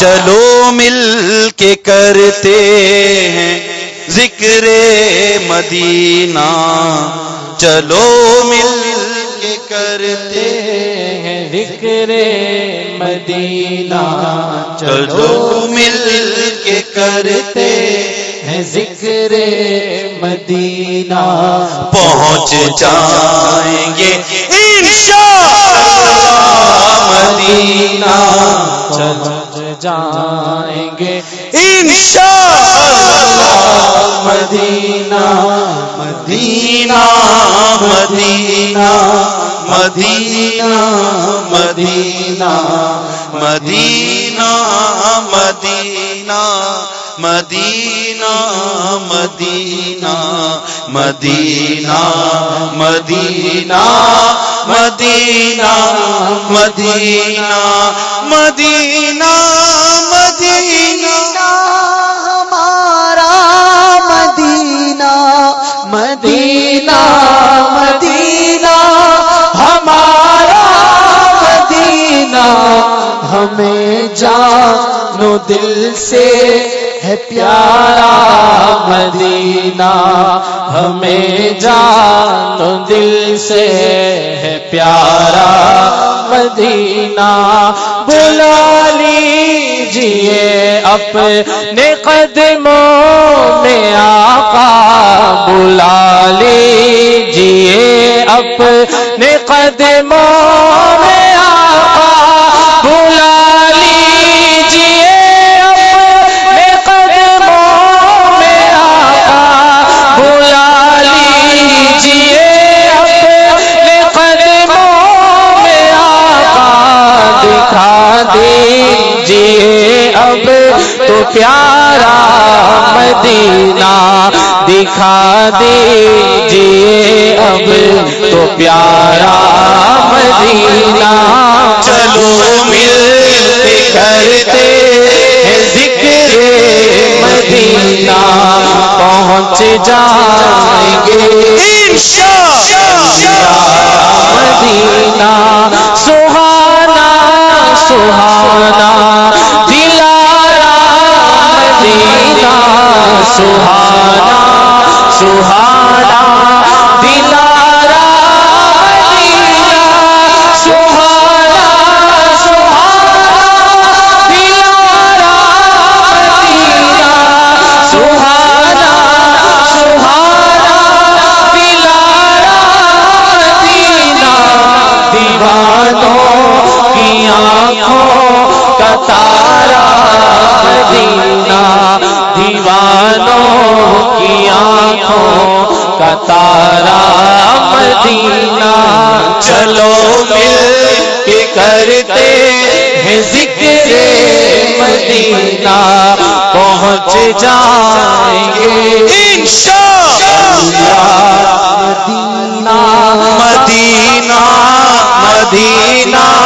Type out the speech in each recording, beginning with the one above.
چلو مل کے کرتے ہیں ذکر مدینہ۔ چلو مل کے کرتے ہیں ذکر مدینہ۔ چلو مل کے کرتے ہیں ذکر مدینہ۔ پہنچ جائیں گے انشاءاللہ۔ مدینہ۔ چل جائیں گے انشاءاللہ۔ مدینہ۔ مدینہ۔ مدینہ۔ مدینہ۔ مدینہ۔ مدینہ۔ مدینہ۔ مدینہ مدینہ مدینہ مدینہ مدینہ مدینہ مدینہ مدینہ ہمارا مدینہ مدینہ ہمیں جانو دل سے ہے پیارا مدینہ، ہمیں جانو دل سے ہے پیارا مدینہ۔ بلا لیجیے اپنے قدموں میں آقا، بلا لیجیے اپنے قدموں میں دیجیے اب تو پیارا مدینہ دکھا دیجیے اب تو پیارا مدینہ چلو مل کے کرتے ہیں ذکر مدینہ پہنچ جائیں گے۔ مدینہ سہانا سہانا دلارا مدینہ سہانا سہانا دلارا تارا مدینہ دیوانوں کی آنکھوں کا تارا مدینہ چلو مل کے کرتے ہیں ذکر مدینہ، پہنچ جائیں گے۔ مدینہ مدینہ مدینہ مدینہ۔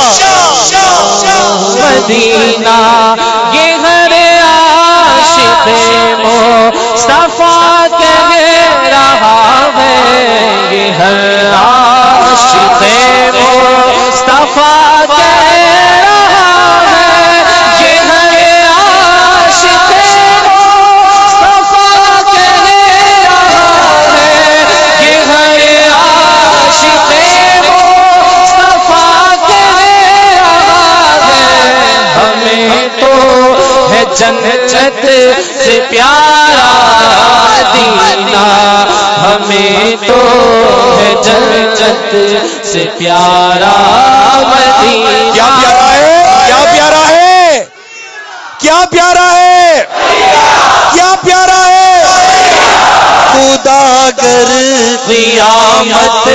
مدینہ یہ گھر عاشق مصطفیٰ کہہ رہا ہے یہ ہر عاشق مصطفیٰ سے پیارا مدینہ ہمیں تو ہے جنت سے پیارا مدینہ۔ کیا پیارا ہے؟ کیا پیارا ہے؟ کیا پیارا ہے؟ کیا پیارا ہے؟ خدا گر قیامت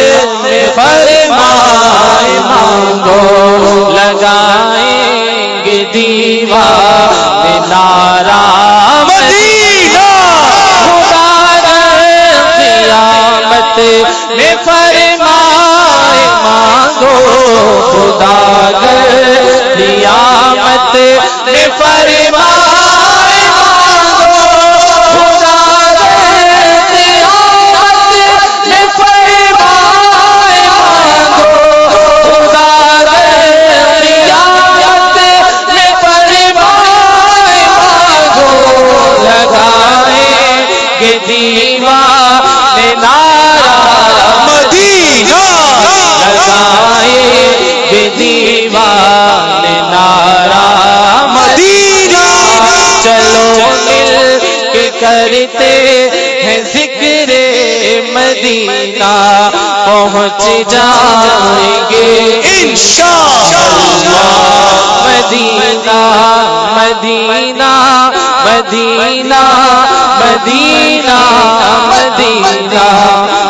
میں فرمائے مانگو، لگائیں گے دیوار۔ خدا قیامت میں فرمائے کرتے ہیں ذکر مدینہ پہنچ جائیں گے۔ انشاءاللہ۔ مدینہ مدینہ مدینہ مدینہ مدینہ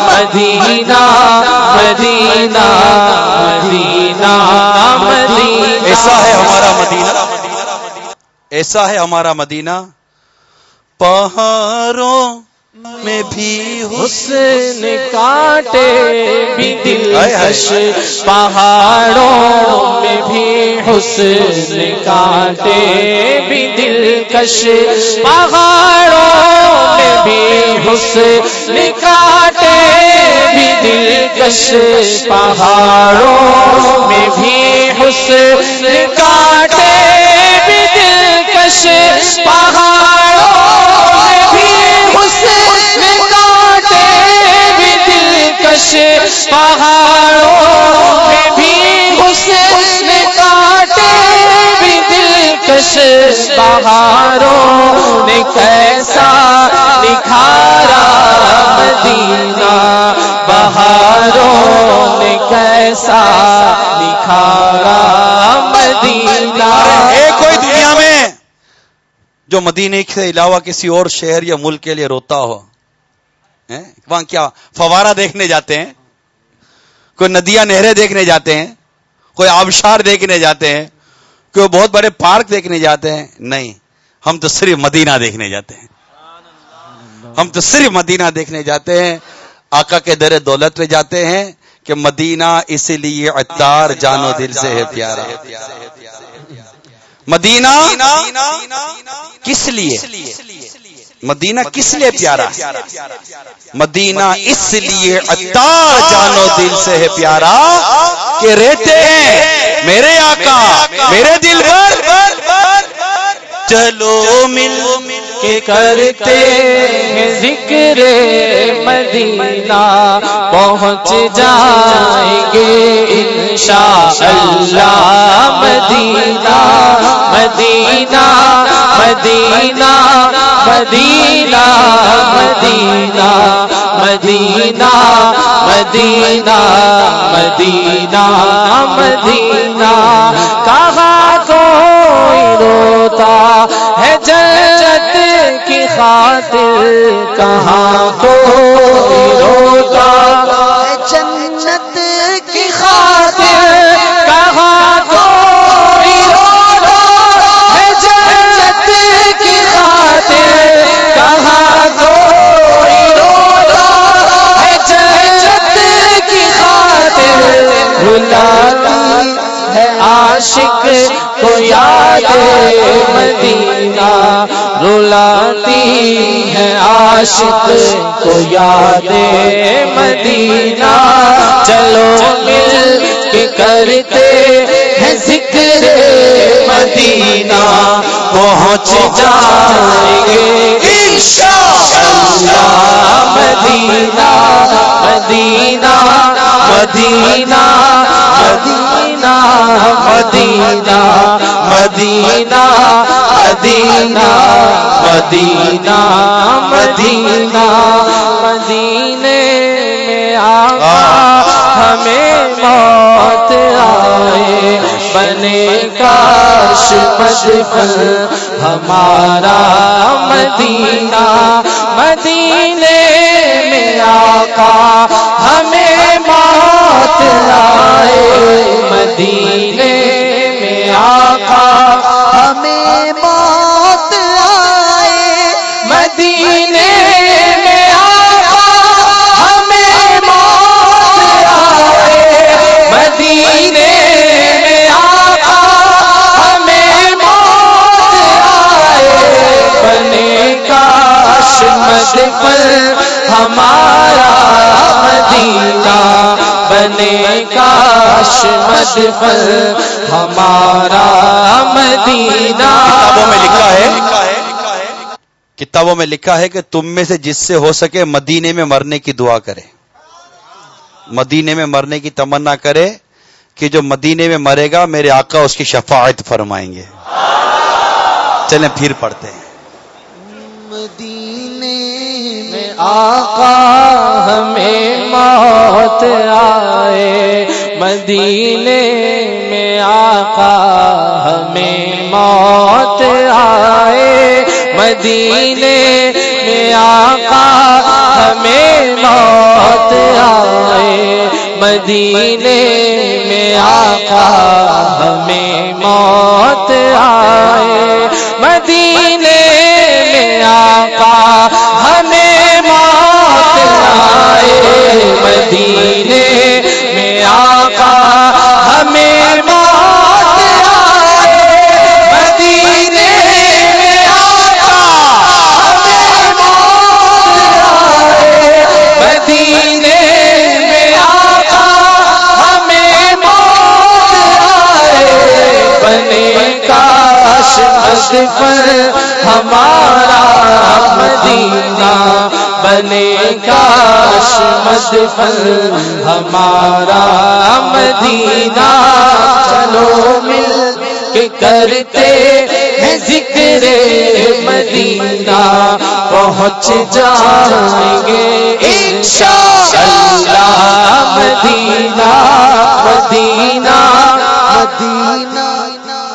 مدینہ مدینہ مدینہ مدینہ۔ ایسا ہے ہمارا مدینہ۔ ایسا ہے ہمارا مدینہ۔ پہاڑوں میں بھی حسن کاٹے بھی ہائے۔ دلکش پہاڑوں میں بھی حسن کاٹے بھی دلکش پہاڑوں میں بھی حسن کاٹے بھی دلکش پہاڑوں میں بھی حسن کاٹے بھی دلکش پہاڑوں پہاڑوں میں بھی حسن کاٹے بھی دلکش پہاڑوں نے کیسا نکھارا مدینہ۔ بہاروں نے کیسا نکھارا مدینہ۔ کوئی دنیا میں جو مدینے کے علاوہ کسی اور شہر یا ملک کے لیے روتا ہو وہاں کیا فوارہ دیکھنے جاتے ہیں؟ کوئی ندیاں نہریں دیکھنے جاتے ہیں، کوئی آبشار دیکھنے جاتے ہیں، کوئی بہت بڑے پارک دیکھنے جاتے ہیں، نہیں، ہم تو صرف مدینہ دیکھنے جاتے ہیں۔ ہم تو صرف مدینہ دیکھنے جاتے ہیں، آقا کے در دولت پہ جاتے ہیں کہ مدینہ اسی لیے اتار جانو دل سے ہے پیارا۔ مدینہ کس لیے؟ مدینہ کس لیے پیارا؟ مدینہ اس لیے اتار جانو دل سے ہے پیارا کہ رہتے ہیں میرے آقا میرے دل پر چلو مل کے کرتے ہیں ذکر مدینہ پہنچ جائیں گے انشاءاللہ مدینہ مدینہ مدینہ مدینہ۔ مدینہ مدینہ کہاں کوئی روتا ہے جنت کی خاطر؟ کہاں کوئی روتا؟ خاطر بلاتی ہے عاشق کو یاد مدینہ۔ رلاتی ہے عاشق کو یاد مدینہ۔ چلو مل کے کرتے ہیں ذکر مدینہ۔ پہنچ جائیں گے انشاءاللہ۔ مدینہ مدینہ مدینہ۔ مدینہ مدینہ مدینہ مدینہ مدینہ، مدینے میں آقا ہمیں موت آئے۔ بنے کاش مشفل ہمارا مدینہ، مدینے میں آقا ہمیں موت آئے۔ مدینے آقا، ہمیں موت آئے مدینے میں آقا، ہمیں موت آئے مدینے میں آقا، ہمیں موت آئے بنے کاش مدفل ہمارا مدینہ۔ بنے کاش مدفل ہمارا مدینہ۔ کتابوں میں لکھا ہے کتابوں میں لکھا ہے کہ تم میں سے جس سے ہو سکے مدینے میں مرنے کی دعا کرے۔ مدینے میں مرنے کی تمنا کرے کہ جو مدینے میں مرے گا میرے آقا اس کی شفاعت فرمائیں گے۔ چلیں پھر پڑھتے ہیں۔ مدینے آقا ہمیں موت آئے۔ مدینے میں آقا ہمیں موت آئے۔ مدینے میں آقا ہمیں موت آئے۔ مدینے میں آقا ہمیں موت آئے۔ مدینے میں آقا ہمیں آئے مدینے میں آقا ہمیں ہمارا مدینہ، چلو مل کے کرتے ہیں ذکر مدینہ، پہنچ جائیں گے انشاءاللہ مدینہ مدینہ مدینہ۔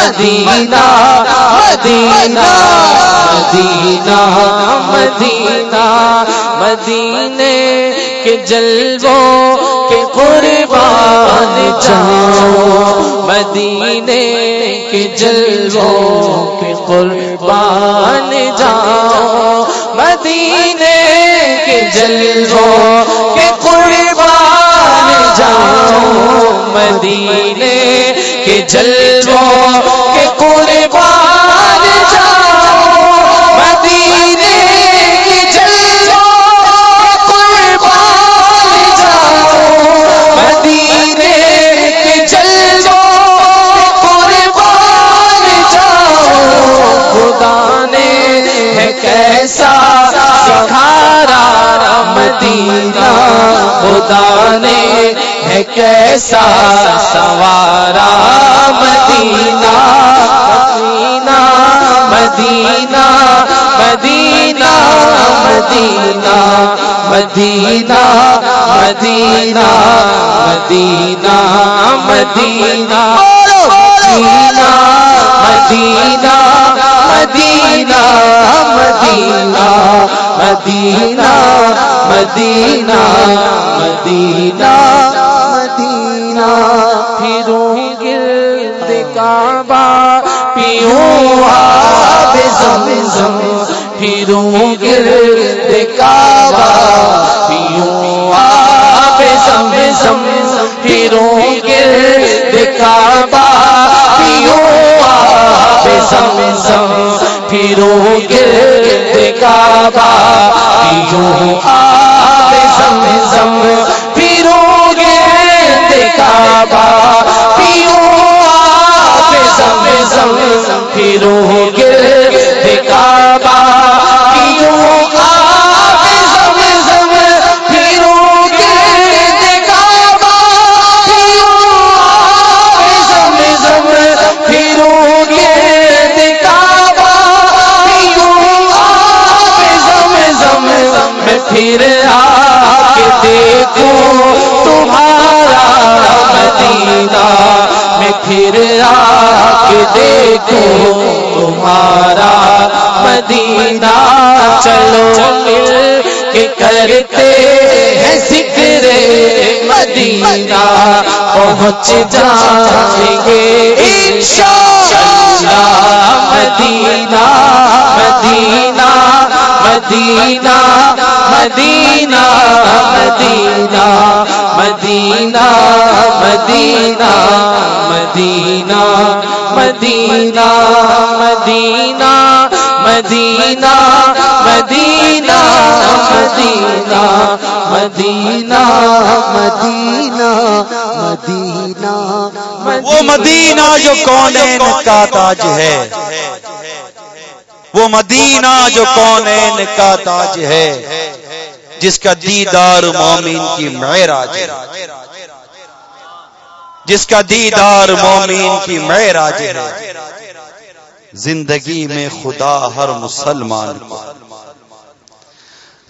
مدینہ مدینہ مدینہ مدینہ، مدینے کے جلووں کے قربان جاؤ، مدینے کے جلووں کے قربان جاؤ، مدینے کے جلووں کے قربان جاؤ، مدینے کے جلووں خدا نے ہے کیسا سوارا مدینہ مدینہ مدینہ مدینہ مدینہ مدینہ مدینہ مدینہ مدینہ مدینہ مدینہ مدینہ مدینہ مدینہ مدینہ مدینہ مدینہ۔ پھروں گرد کعبہ، پیوں آب زمزم۔ پھروں گرد کعبہ، پیوں آب زمزم۔ پھروں گرد کعبہ، پیوں آب زمزم۔ پھرو گرد کعبہ پیو آب زمزم پھرو گرد کعبہ پیو آب زمزم پھرو گرد کعبہ کرتے ہیں ذکر مدینہ پہنچ جائیں گے انشاءاللہ مدینہ مدینہ مدینہ مدینہ مدینہ مدینہ مدینہ مدینہ مدینہ مدینہ مدینہ مدینہ مدینہ مدینہ مدینہ مدینہ، وہ مدینہ جو کونین کا تاج ہے۔ وہ مدینہ جو کونین کا تاج ہے۔ جس کا دیدار مومن کی معراج ہے۔ جس کا دیدار مومن کی معراج ہے۔ زندگی میں خدا ہر مسلمان کو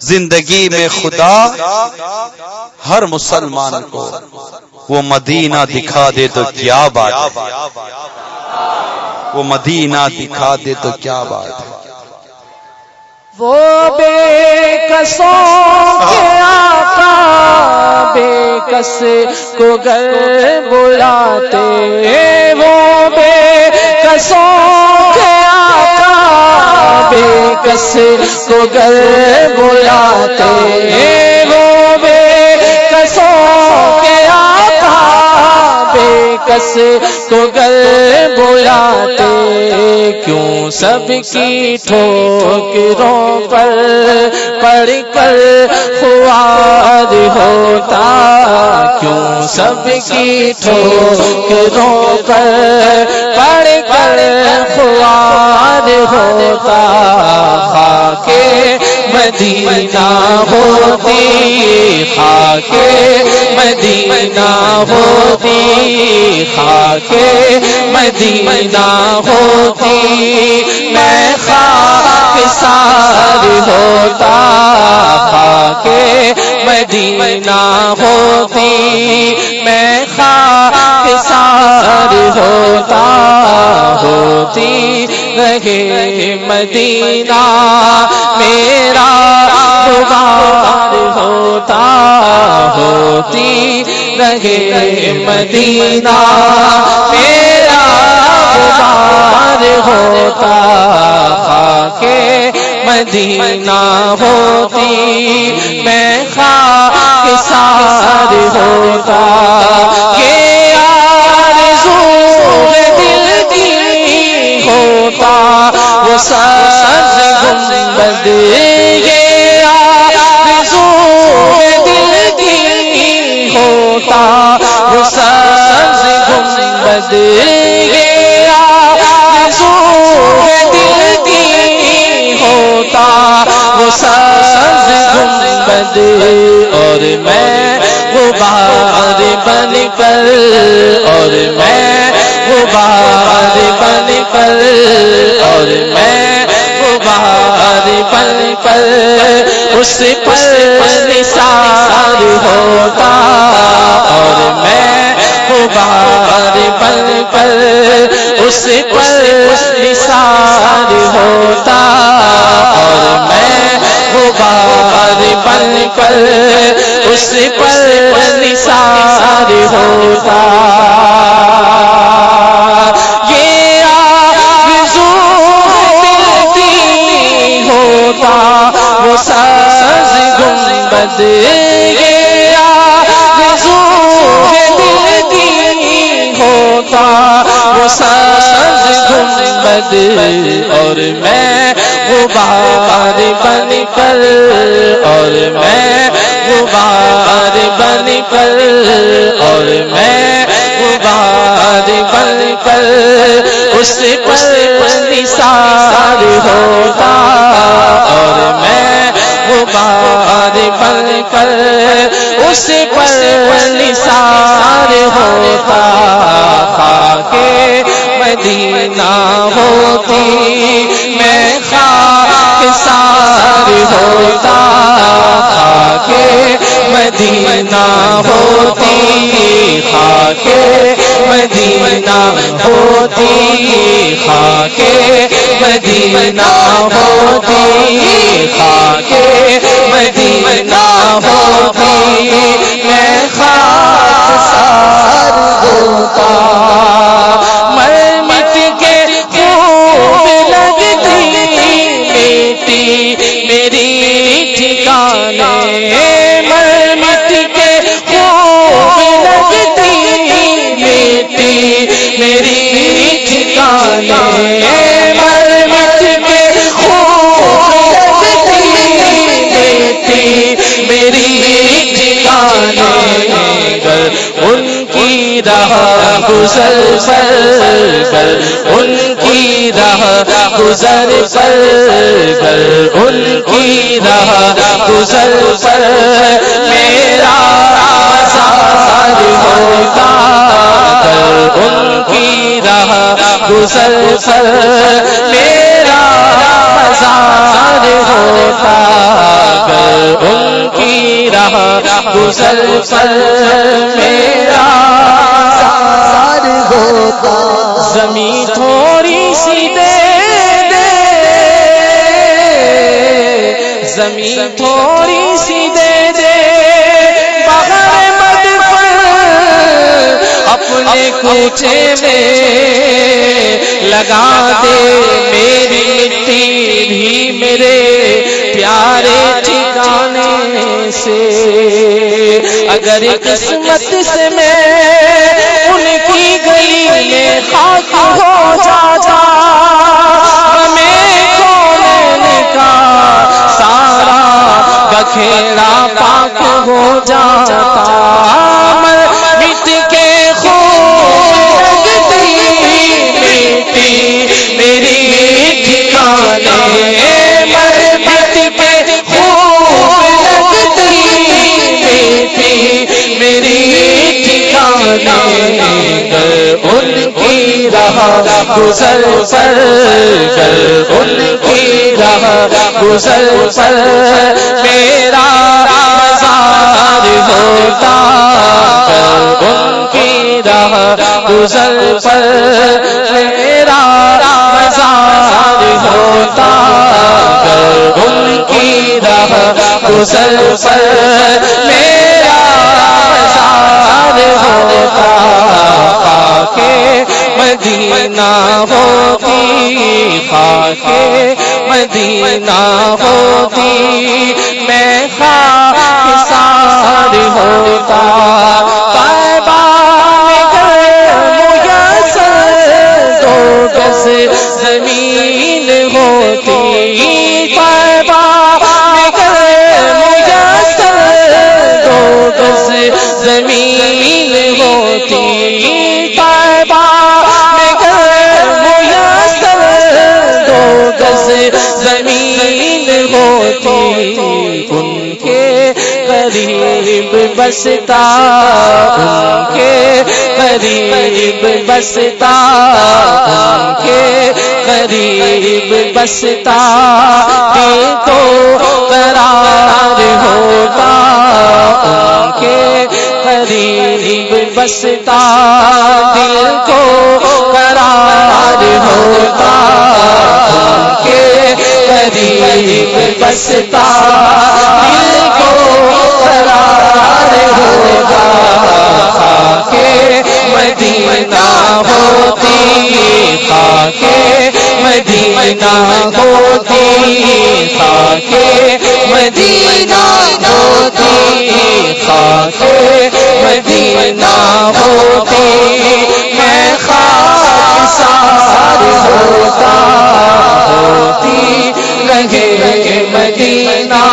زندگی میں خدا ہر مسلمان کو وہ مدینہ دکھا دے تو کیا بات ہے؟ وہ مدینہ دکھا دے تو کیا بات ہے؟ وہ بے کسوں کے آقا، بے کس کو گھر بلاتے۔ وہ بے کسوں بے کس کو گھر بلاتے بے کس کو گل بلاتے کیوں سب کی ٹھوکروں پر پڑھ کر خوار ہوتا؟ کیوں سب کی ٹھوکروں پر پڑھ کر خوار ہوتا؟ خاک مدینہ ہوتی، خاک مدینہ ہوتی، خاک مدینہ ہوتی۔ میں خاک سار ہوتا، خاک مدینہ ہوتی۔ میں خاک ہوتا ہوتی رہے مدینہ، میرا غبار ہوتا ہوتی رہے مدینہ، میرا ہوتا خاک مدینہ ہوتی، میں خاک سار ہوتا وہ سر گنبد یہ آرزو دل کی ہوتا وہ سر گنبد یہ آرزو دل کی ہوتا وہ سر گنبد اور میں غبار بن کر اور میں غبار بن کر اور میں غبار بن کر اس پر نثار ہوتا اور میں غبار بن کر اس پر نثار ہوتا اور میں غبار بن کر اس پر نثار ہوتا ہوتا اور میں غبار بن کر، اور میں غبار بن کر، اور میں غبار بن کر، اس پر نثار ہوتا، اور میں غبار بن کر، اس پر نثار ہوتا خاک مدینہ ہوتی، میں خاک سار ہوتا خاک مدینہ ہوتی خاک مدینہ ہوتی خاک مدینہ ہوتی خاک مدینہ ہوتی، میں خاک سار ہوتا راہ گزر پر گر ان کی راہ گزر پر گر ان کی راہ گزر پر۔ میرا آزاد ہوتا ان کی راہ گزر پر۔ میرا آزاد ہوتا ان کی راہ گزر پر میرا۔ سار ہوتا۔ زمین تھوڑی سی دے دے۔ زمین تھوڑی سی دے دے۔ بغیر مد اپنے کوچے میں لگا دے۔ میری مٹی بھی میرے سے۔ اگر قسمت سے میں ان کی گلی میں خاک ہو جاتا، ہمیں کون کا سارا بکھیڑا پاک ہو جاتا۔ ان کی راہ گزر پر گر ان کی راہ گزر پر۔ میرا آزاد ہوتا گر ان کی راہ گزر پر۔ میرا آزاد ہوتا گر ان کی راہ گزر پر۔ خاک مدینہ ہوتی خاک مدینہ ہوتی میں خاک سار ہوتا قریب بستا ان کے قریب بستا ان کے قریب بستا دل تو قرار ہوتا ان کے قریب بستا دل کو قرار ہوتا ان کے قریب بستا خاک مدینہ ہوتی خاک مدینہ ہوتی خاک مدینہ ہوتی میں خاک سار ہوتا ہوتی رہے مدینہ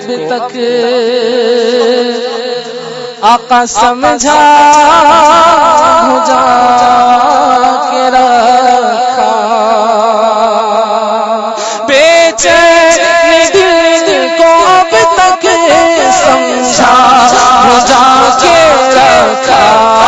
اب تک آقا سمجھا جا کے رکھا۔ بیچین دل کو اب تک سمجھا جا کے رکھا۔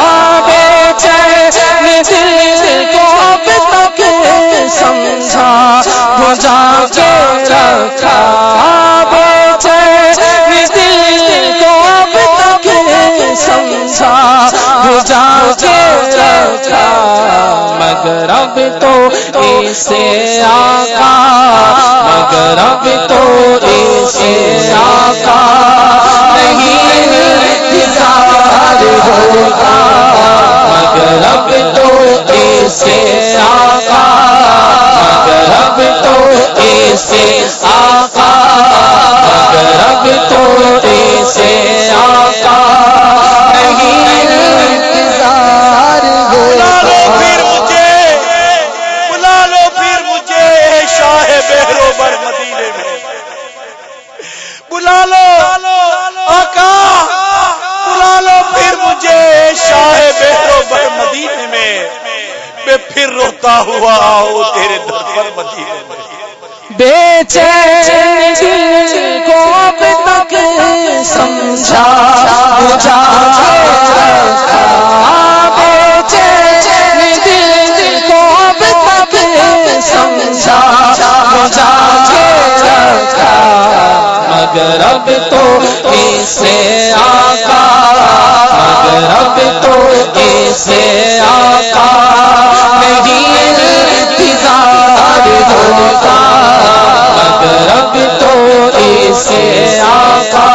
سمجھا جا کے رکھا۔ مگر اب تو اسے آقا۔ مگر اب تو اسے آقا۔ نہیں انتظار ہوگا مگر اب تو اسے آقا۔ مگر اب تو اسے آقا۔ مگر اب تو اسے آقا۔ نہیں انتظار پھر مجھے بلا لو پھر مجھے شاہ بہرو بر مدینے میں۔ بلا لو آقا بلا لو پھر مجھے شاہ بہرو بر مدینے میں۔ میں پھر روتا ہوا آؤ تیرے در پر مدینے میں۔ بیچین دل کو اب تک سمجھا بجھا رکھا بیچین دل کو اب تک سمجھا بجھا مگر اب تو اسے آقا، مگر اب تو اسے آقا، نہیں انتظار ہوتا۔ مگر اب تو اسے آقا،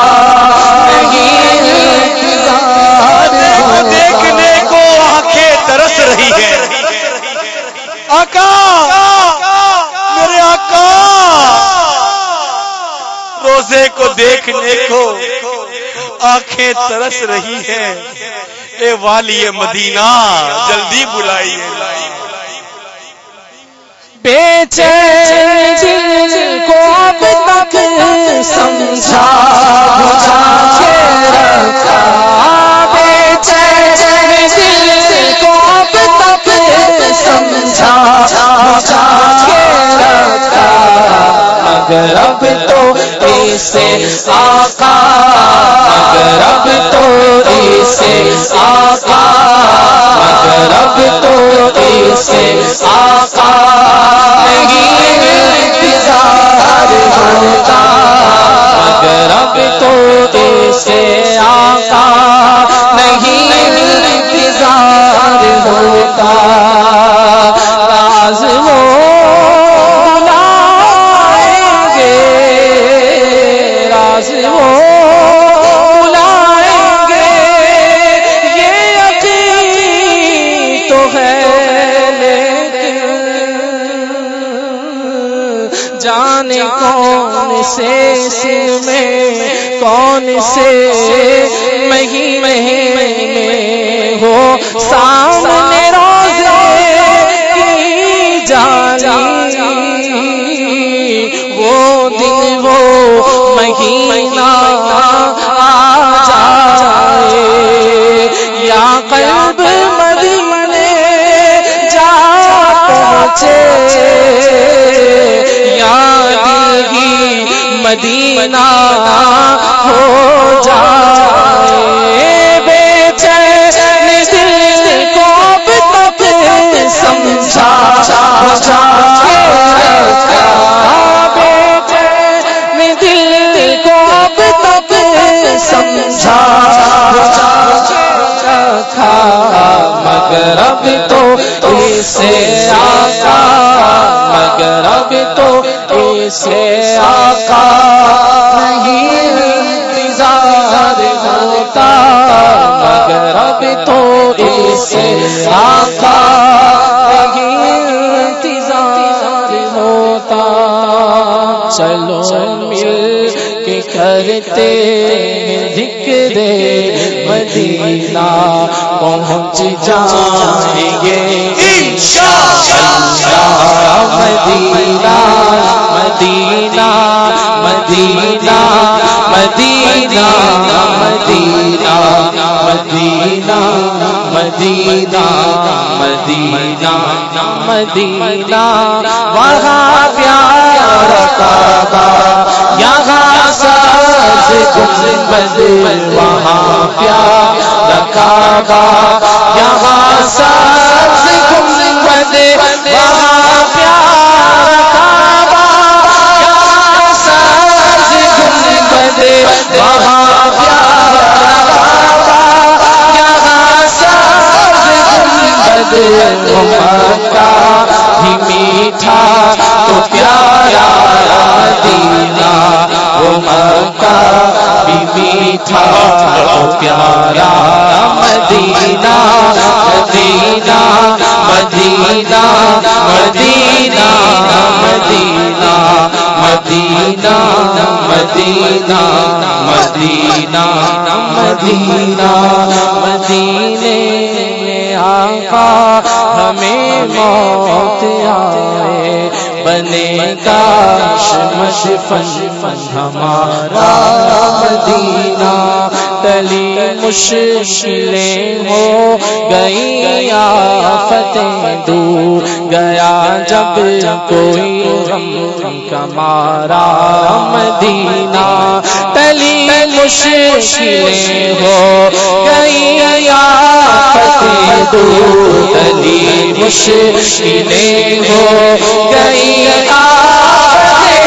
نہیں انتظار ہوتا۔ دیکھنے کو آنکھیں ترس رہی ہے آقا، میرے آقا روزے کو دیکھنے کو آنکھیں ترس رہی ہیں۔ اے والی مدینہ، جلدی بلائی بلائی بلائی کو اب تک سمجھا مگر اب تو اسے آقا، مگر اب تو اسے آقا، مگر اب تو اسے آقا۔ نہیں، انتظار ہوتا، مگر اب تو اسے آقا۔ نہیں، انتظار ہوتا۔ گے راز وہ بلائیں گے، یہ یقین تو ہے لیکن۔ جانے کون سے سر میں کون سے مہی میں ہو سامنے مدینہ ہو جائے۔ بیچین دل کو اب تک سمجھا بجھا کے دل کو تک سمجھا رکھا مگر اب تو اسے آقا، مگر اب تو اسے آقا نہیں انتظار ہوتا، مگر اب تو اسے آقا نہیں انتظار ہوتا۔ چلو مل کے کرتے ہیں ذکر مدینہ پہنچ جائیں گے۔ مدینہ مدینہ مدینہ مدینہ مدینہ مدینہ مدینہ مدینہ مدینہ۔ وہاں پیار کعبہ یہاں ساز گنبد وہاں کیا رکھا گا یہاں سبز گنبد وہاں کیا رکھا گا یہاں سبز گنبد وہاں کیا رکھا گا یہاں سبز گنبد وہاں کیا بھی میٹھا تو پیارا مدینہ وہ مکہ بھی میٹھا تو پیارا مدینہ مدینہ مدینہ مدینہ مدینہ مدینہ مدینہ مدینہ مدینہ، مدینے۔ آقا ہمیں موت آئے بنے کاش مشفن ہمارا مدینہ تلی مشکلیں ہو گئی آفتیں دور گیا۔ جب کوئی غم کمارا مدینہ تلی مشکلیں ہو گئی آفتیں دور تلی مشکلیں ہو گئی۔ آفتیں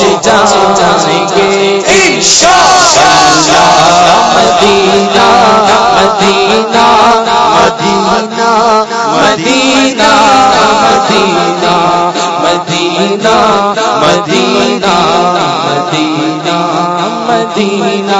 پہنچ جائیں گے۔ انشاءاللہ۔ مدینہ مدینہ مدینہ مدینہ مدینہ مدینہ مدینہ مدینہ مدینہ۔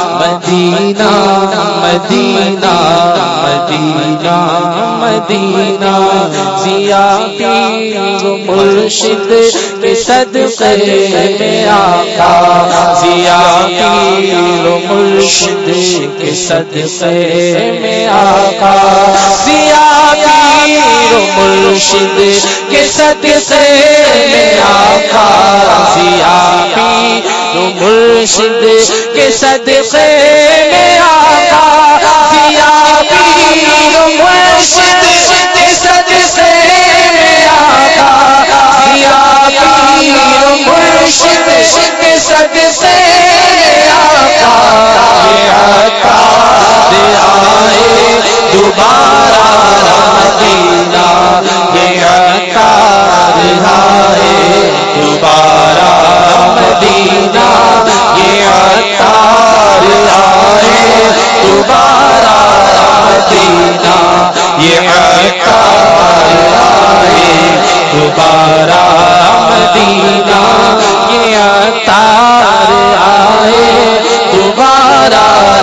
مدینہ مدینہ مدینہ مدینہ۔ ضیا پیر مرشد کے صدقے میں آقا۔ ضیا پیر مرشد کے صدقے میں آقا۔ ضیا پیر مرشد کے صدقے میں آقا۔ ضیا پیر مرشد کے صدقے میں آقا ضیا پیر مرشد کے صدقے میں آقا ضیا پیر مرشد کے صدقے میں آقا آقا دے آئے دوبارہ مدینہ، یہ آقا دے آئے دوبارہ مدینہ۔ دوبارہ دینا یہ ہے دوبارہ دینا یہ دوبارہ